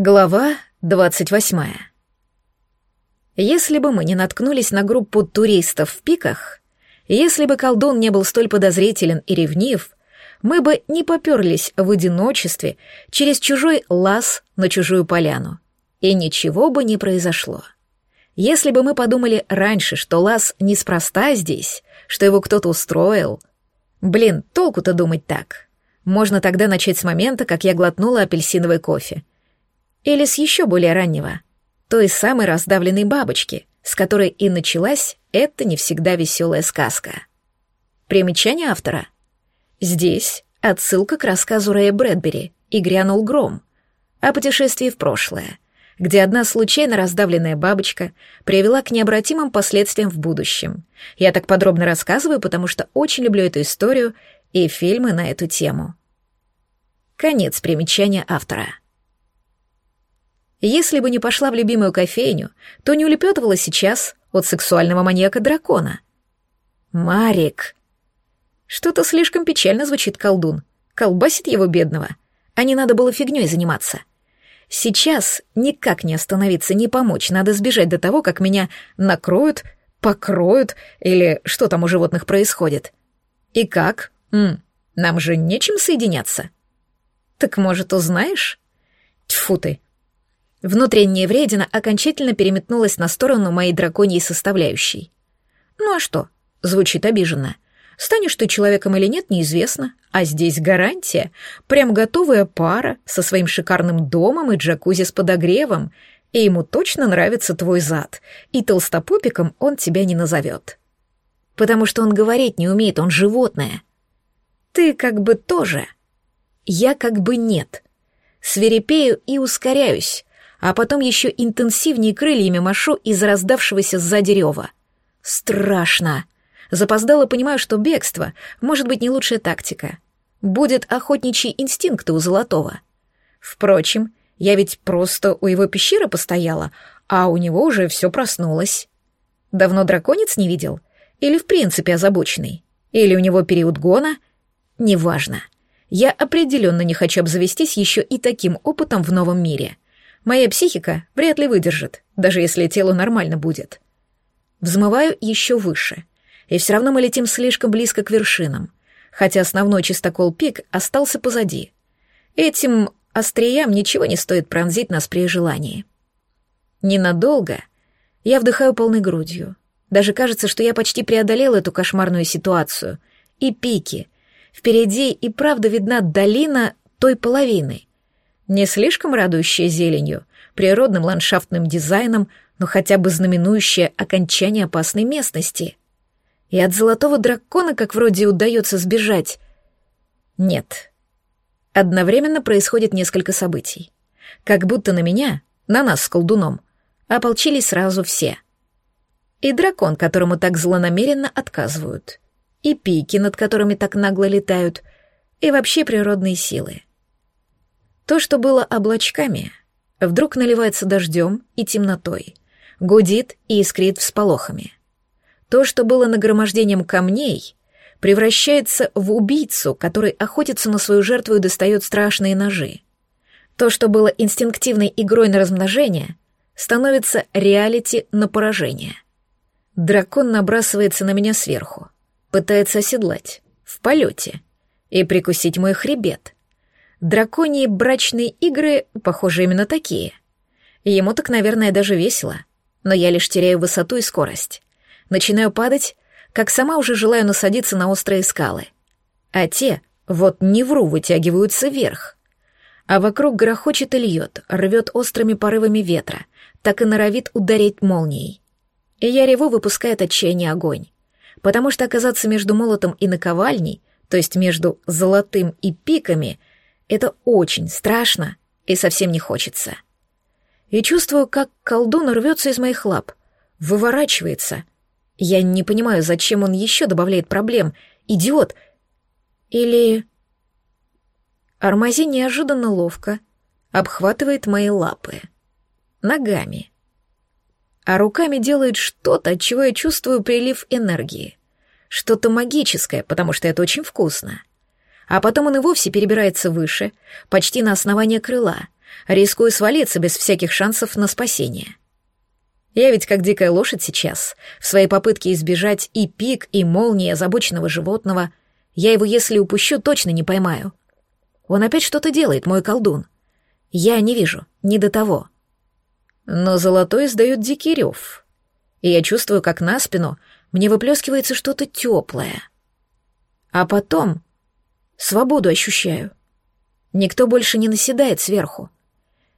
Глава двадцать восьмая. Если бы мы не наткнулись на группу туристов в пиках, если бы колдун не был столь подозрителен и ревнив, мы бы не поперлись в одиночестве через чужой лаз на чужую поляну, и ничего бы не произошло. Если бы мы подумали раньше, что лаз неспроста здесь, что его кто-то устроил... Блин, толку-то думать так. Можно тогда начать с момента, как я глотнула апельсиновый кофе — или с еще более раннего, той самой раздавленной бабочки, с которой и началась эта не всегда веселая сказка. Примечание автора. Здесь отсылка к рассказу Рэя Брэдбери «И грянул гром» о путешествии в прошлое, где одна случайно раздавленная бабочка привела к необратимым последствиям в будущем. Я так подробно рассказываю, потому что очень люблю эту историю и фильмы на эту тему. Конец примечания автора. Если бы не пошла в любимую кофейню, то не улепетывала сейчас от сексуального маньяка-дракона. Марик. Что-то слишком печально звучит колдун. Колбасит его бедного. А не надо было фигней заниматься. Сейчас никак не остановиться, не помочь. Надо сбежать до того, как меня накроют, покроют или что там у животных происходит. И как? М, нам же нечем соединяться. Так, может, узнаешь? Тьфу ты, Внутренняя вредина окончательно переметнулась на сторону моей драконьей составляющей. Ну а что? Звучит обиженно. Станешь ты человеком или нет, неизвестно. А здесь гарантия. Прям готовая пара со своим шикарным домом и джакузи с подогревом. И ему точно нравится твой зад. И толстопопиком он тебя не назовет. Потому что он говорить не умеет, он животное. Ты как бы тоже. Я как бы нет. Свирепею и ускоряюсь а потом еще интенсивнее крыльями машу из раздавшегося сзади рева. Страшно. Запоздало понимаю, что бегство может быть не лучшая тактика. Будет охотничий инстинкт у Золотого. Впрочем, я ведь просто у его пещеры постояла, а у него уже все проснулось. Давно драконец не видел? Или в принципе озабоченный? Или у него период гона? Неважно. Я определенно не хочу обзавестись еще и таким опытом в новом мире — Моя психика вряд ли выдержит, даже если тело нормально будет. Взмываю еще выше, и все равно мы летим слишком близко к вершинам, хотя основной чистокол пик остался позади. Этим остриям ничего не стоит пронзить нас при желании. Ненадолго я вдыхаю полной грудью. Даже кажется, что я почти преодолел эту кошмарную ситуацию. И пики. Впереди и правда видна долина той половины, не слишком радующая зеленью, природным ландшафтным дизайном, но хотя бы знаменующая окончание опасной местности. И от золотого дракона как вроде удается сбежать. Нет. Одновременно происходит несколько событий. Как будто на меня, на нас с колдуном, ополчились сразу все. И дракон, которому так злонамеренно отказывают. И пики, над которыми так нагло летают. И вообще природные силы. То, что было облачками, вдруг наливается дождем и темнотой, гудит и искрит всполохами. То, что было нагромождением камней, превращается в убийцу, который охотится на свою жертву и достает страшные ножи. То, что было инстинктивной игрой на размножение, становится реалити на поражение. Дракон набрасывается на меня сверху, пытается оседлать, в полете, и прикусить мой хребет — Драконьи брачные игры, похоже, именно такие. Ему так, наверное, даже весело. Но я лишь теряю высоту и скорость. Начинаю падать, как сама уже желаю насадиться на острые скалы. А те, вот не вру, вытягиваются вверх. А вокруг грохочет и льет, рвет острыми порывами ветра, так и норовит ударить молнией. И я реву, выпуская от огонь. Потому что оказаться между молотом и наковальней, то есть между золотым и пиками — это очень страшно и совсем не хочется. И чувствую, как колдун рвется из моих лап, выворачивается. Я не понимаю, зачем он еще добавляет проблем. Идиот! Или... Армази неожиданно ловко обхватывает мои лапы. Ногами. А руками делает что-то, от чего я чувствую прилив энергии. Что-то магическое, потому что это очень вкусно а потом он и вовсе перебирается выше, почти на основание крыла, рискую свалиться без всяких шансов на спасение. Я ведь как дикая лошадь сейчас, в своей попытке избежать и пик, и молнии озабоченного животного. Я его, если упущу, точно не поймаю. Он опять что-то делает, мой колдун. Я не вижу, не до того. Но золотой издает дикий рев. И я чувствую, как на спину мне выплескивается что-то теплое. А потом свободу ощущаю. Никто больше не наседает сверху.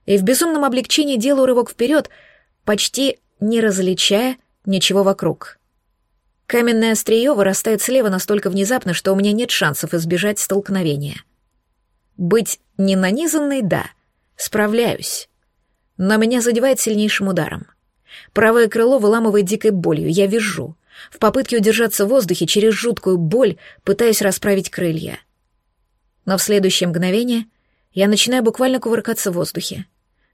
И в безумном облегчении делаю рывок вперед, почти не различая ничего вокруг. Каменное острие вырастает слева настолько внезапно, что у меня нет шансов избежать столкновения. Быть не нанизанной — да, справляюсь. Но меня задевает сильнейшим ударом. Правое крыло выламывает дикой болью, я вижу. В попытке удержаться в воздухе через жуткую боль пытаюсь расправить крылья. Но в следующее мгновение я начинаю буквально кувыркаться в воздухе.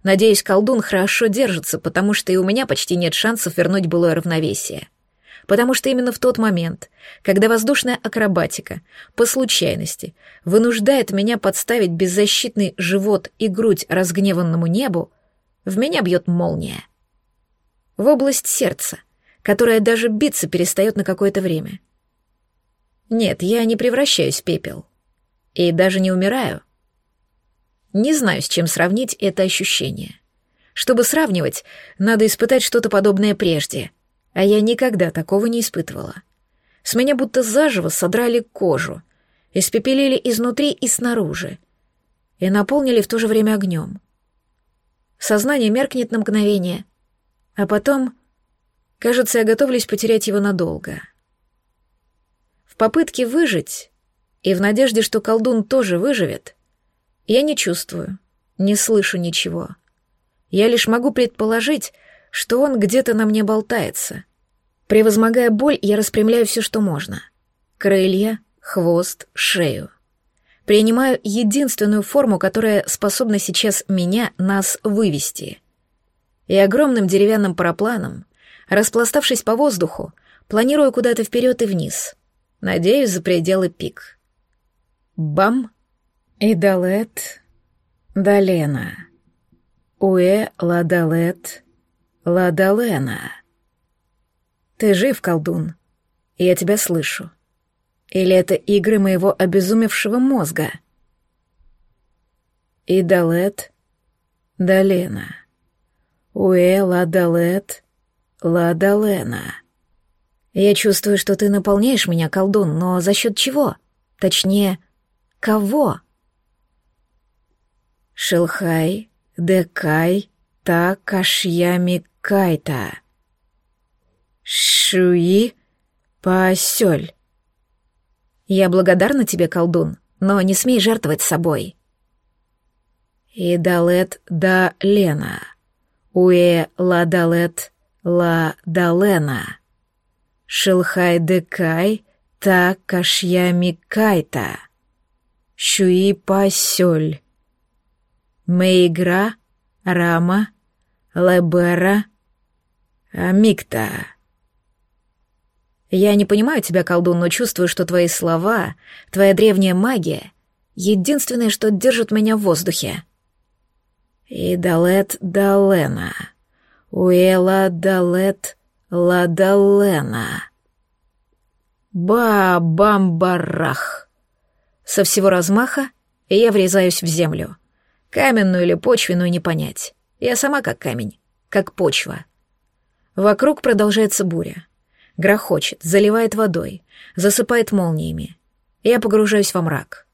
Надеюсь, колдун хорошо держится, потому что и у меня почти нет шансов вернуть былое равновесие. Потому что именно в тот момент, когда воздушная акробатика, по случайности, вынуждает меня подставить беззащитный живот и грудь разгневанному небу, в меня бьет молния. В область сердца, которая даже биться перестает на какое-то время. Нет, я не превращаюсь в пепел. И даже не умираю. Не знаю, с чем сравнить это ощущение. Чтобы сравнивать, надо испытать что-то подобное прежде, а я никогда такого не испытывала. С меня будто заживо содрали кожу, испепелили изнутри и снаружи, и наполнили в то же время огнем. Сознание меркнет на мгновение, а потом, кажется, я готовлюсь потерять его надолго. В попытке выжить и в надежде, что колдун тоже выживет, я не чувствую, не слышу ничего. Я лишь могу предположить, что он где-то на мне болтается. Превозмогая боль, я распрямляю все, что можно. Крылья, хвост, шею. Принимаю единственную форму, которая способна сейчас меня, нас вывести. И огромным деревянным парапланом, распластавшись по воздуху, планирую куда-то вперед и вниз. Надеюсь, за пределы пик. Бам! Идалет, Далена. Уэ Ладалет, Ладалена. Ты жив, колдун? Я тебя слышу. Или это игры моего обезумевшего мозга? Идалет, Далена. Уэ Ладалет, Ладалена. Я чувствую, что ты наполняешь меня, колдун, но за счет чего? Точнее, кого? Шилхай, Декай, Та Кашьями Кайта. Шуи, Пасёль. Я благодарна тебе, колдун, но не смей жертвовать собой. Идалет да Лена. Уэ ладалет ла далена. Шилхай декай та кашьями кайта. Шуи пасёль. Мейгра, Рама, Лебера, Микта. Я не понимаю тебя, колдун, но чувствую, что твои слова, твоя древняя магия — единственное, что держит меня в воздухе. И далет далена, уэла далет ладалена. Ба-бам-барах. Со всего размаха я врезаюсь в землю — Каменную или почвенную не понять. Я сама как камень, как почва. Вокруг продолжается буря. Грохочет, заливает водой, засыпает молниями. Я погружаюсь во мрак.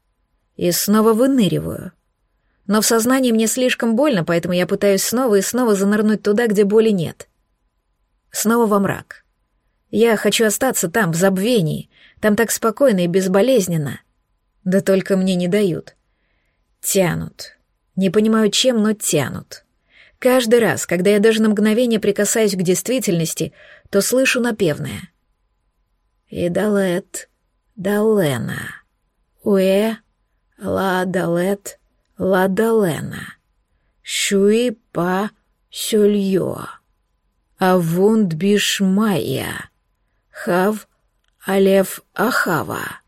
И снова выныриваю. Но в сознании мне слишком больно, поэтому я пытаюсь снова и снова занырнуть туда, где боли нет. Снова во мрак. Я хочу остаться там, в забвении. Там так спокойно и безболезненно. Да только мне не дают. Тянут, не понимаю, чем, но тянут. Каждый раз, когда я даже на мгновение прикасаюсь к действительности, то слышу напевное. «Идалет, далена, уэ, ла далет, ла далена, шуи па сюльё, авунд бишмая, хав алев ахава».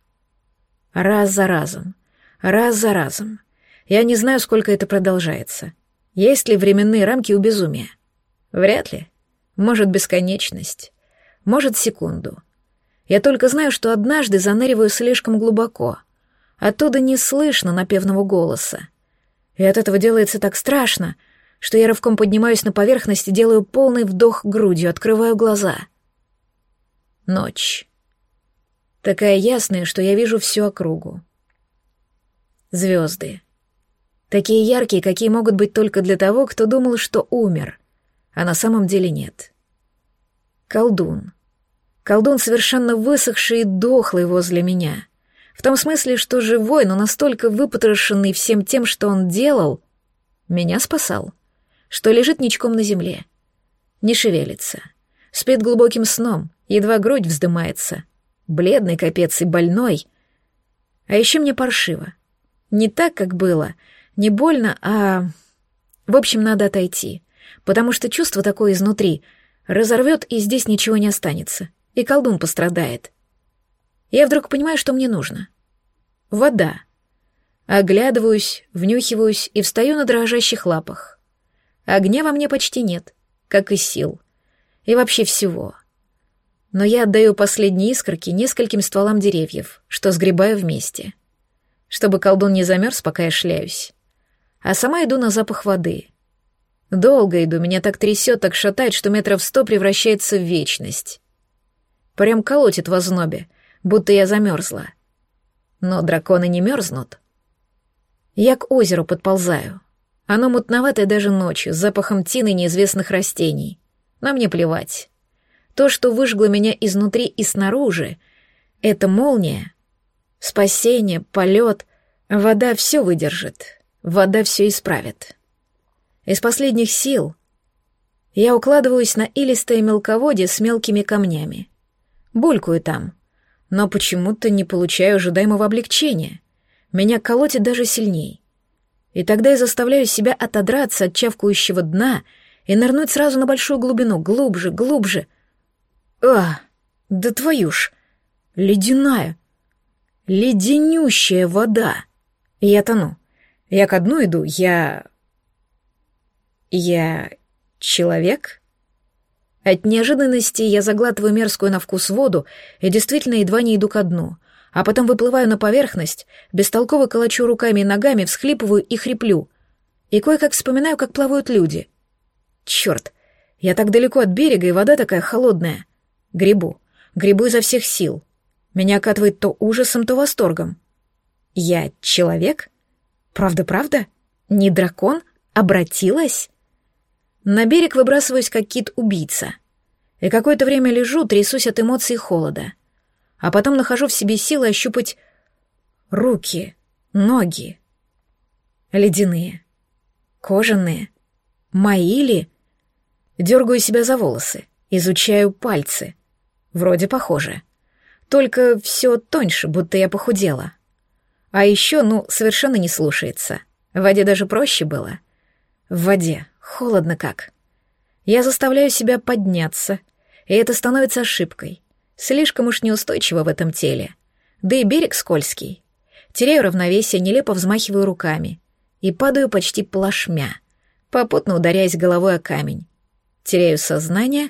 Раз за разом, раз за разом — я не знаю, сколько это продолжается. Есть ли временные рамки у безумия? Вряд ли. Может, бесконечность. Может, секунду. Я только знаю, что однажды заныриваю слишком глубоко. Оттуда не слышно напевного голоса. И от этого делается так страшно, что я рывком поднимаюсь на поверхность и делаю полный вдох грудью, открываю глаза. Ночь. Такая ясная, что я вижу всю округу. Звезды. Такие яркие, какие могут быть только для того, кто думал, что умер, а на самом деле нет. Колдун. Колдун совершенно высохший и дохлый возле меня. В том смысле, что живой, но настолько выпотрошенный всем тем, что он делал, меня спасал, что лежит ничком на земле. Не шевелится. Спит глубоким сном, едва грудь вздымается. Бледный капец и больной. А еще мне паршиво. Не так, как было. Не больно, а... В общем, надо отойти. Потому что чувство такое изнутри разорвет, и здесь ничего не останется. И колдун пострадает. Я вдруг понимаю, что мне нужно. Вода. Оглядываюсь, внюхиваюсь и встаю на дрожащих лапах. Огня во мне почти нет, как и сил. И вообще всего. Но я отдаю последние искорки нескольким стволам деревьев, что сгребаю вместе. Чтобы колдун не замерз, пока я шляюсь. А сама иду на запах воды. Долго иду, меня так трясет, так шатает, что метров сто превращается в вечность. Прям колотит в ознобе, будто я замерзла. Но драконы не мерзнут. Я к озеру подползаю. Оно мутноватое даже ночью, с запахом тины неизвестных растений. Но мне плевать. То, что выжгло меня изнутри и снаружи, это молния, спасение, полет. Вода все выдержит, вода все исправит. Из последних сил я укладываюсь на илистое мелководье с мелкими камнями. Булькаю там, но почему-то не получаю ожидаемого облегчения. Меня колотит даже сильней. И тогда я заставляю себя отодраться от чавкающего дна и нырнуть сразу на большую глубину, глубже, глубже. А, да твою ж! Ледяная! Леденющая вода! Я тону. Я ко дну иду, я... Я... человек? От неожиданности я заглатываю мерзкую на вкус воду и действительно едва не иду ко дну, а потом выплываю на поверхность, бестолково колочу руками и ногами, всхлипываю и хриплю. И кое-как вспоминаю, как плавают люди. Черт, я так далеко от берега, и вода такая холодная. Грибу, грибу изо всех сил. Меня окатывает то ужасом, то восторгом. Я человек? Правда-правда? Не дракон? Обратилась? На берег выбрасываюсь, как кит-убийца. И какое-то время лежу, трясусь от эмоций холода. А потом нахожу в себе силы ощупать руки, ноги. Ледяные. Кожаные. Мои ли? Дергаю себя за волосы, изучаю пальцы. Вроде похоже. Только все тоньше, будто я похудела. А еще, ну, совершенно не слушается. В воде даже проще было. В воде Холодно как. Я заставляю себя подняться, и это становится ошибкой. Слишком уж неустойчиво в этом теле. Да и берег скользкий. Теряю равновесие, нелепо взмахиваю руками и падаю почти плашмя, попутно ударяясь головой о камень. Теряю сознание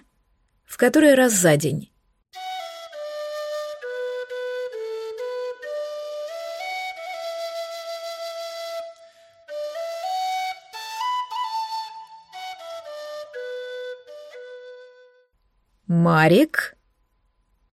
в который раз за день. «Марик?»